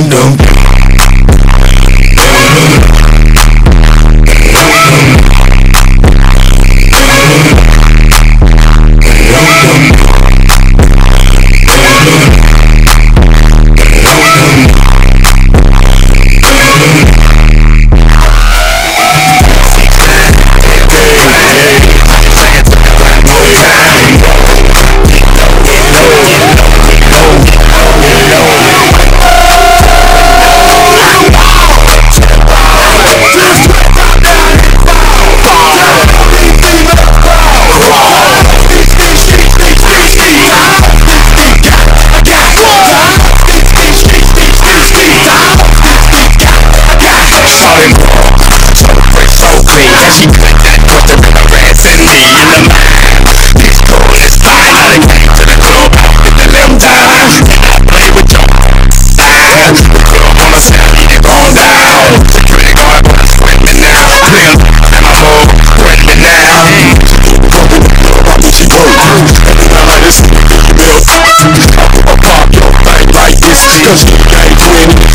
dum dum. Cause you ain't winning.